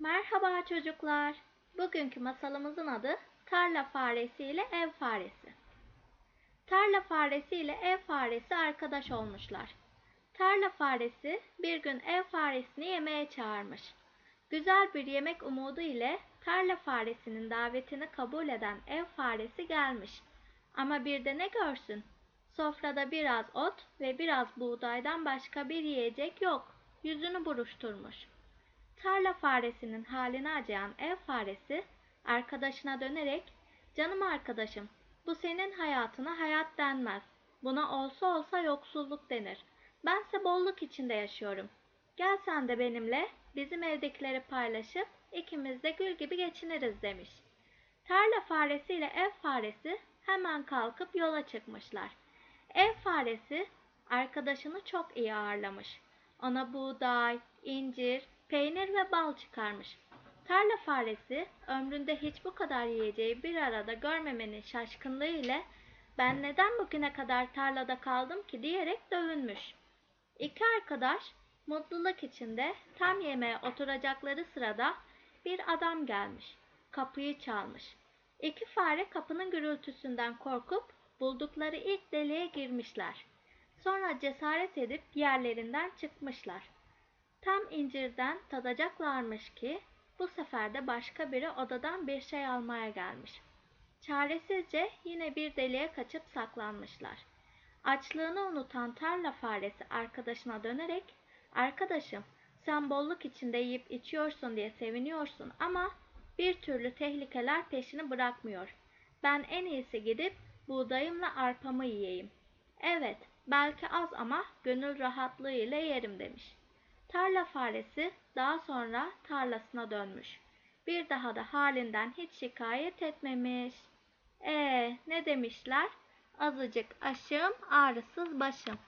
Merhaba çocuklar. Bugünkü masalımızın adı Tarla Faresi ile Ev Faresi. Tarla faresi ile ev faresi arkadaş olmuşlar. Tarla faresi bir gün ev faresini yemeğe çağırmış. Güzel bir yemek umudu ile tarla faresinin davetini kabul eden ev faresi gelmiş. Ama bir de ne görsün? Sofrada biraz ot ve biraz buğdaydan başka bir yiyecek yok. Yüzünü buruşturmuş. Tarla faresinin haline acıyan ev faresi arkadaşına dönerek "Canım arkadaşım, bu senin hayatına hayat denmez. Buna olsa olsa yoksulluk denir. Bense bolluk içinde yaşıyorum. Gel sen de benimle bizim evdekileri paylaşıp ikimiz de gül gibi geçiniriz." demiş. Tarla faresi ile ev faresi hemen kalkıp yola çıkmışlar. Ev faresi arkadaşını çok iyi ağırlamış. Ona buğday, incir, peynir ve bal çıkarmış. Tarla faresi ömründe hiç bu kadar yiyeceği bir arada görmemenin şaşkınlığı ile ben neden bugüne kadar tarlada kaldım ki diyerek dövünmüş. İki arkadaş mutluluk içinde tam yemeğe oturacakları sırada bir adam gelmiş. Kapıyı çalmış. İki fare kapının gürültüsünden korkup buldukları ilk deliğe girmişler. Sonra cesaret edip yerlerinden çıkmışlar. Tam incirden tadacaklarmış ki bu sefer de başka biri odadan bir şey almaya gelmiş. Çaresizce yine bir deliğe kaçıp saklanmışlar. Açlığını unutan tarla faresi arkadaşına dönerek "Arkadaşım, sen bolluk içinde yiyip içiyorsun diye seviniyorsun ama bir türlü tehlikeler peşini bırakmıyor. Ben en iyisi gidip buğdayımla arpamı yiyeyim. Evet, belki az ama gönül rahatlığıyla yerim." demiş. Tarla faresi daha sonra tarlasına dönmüş. Bir daha da halinden hiç şikayet etmemiş. Ee, ne demişler? Azıcık aşım, ağrısız başım.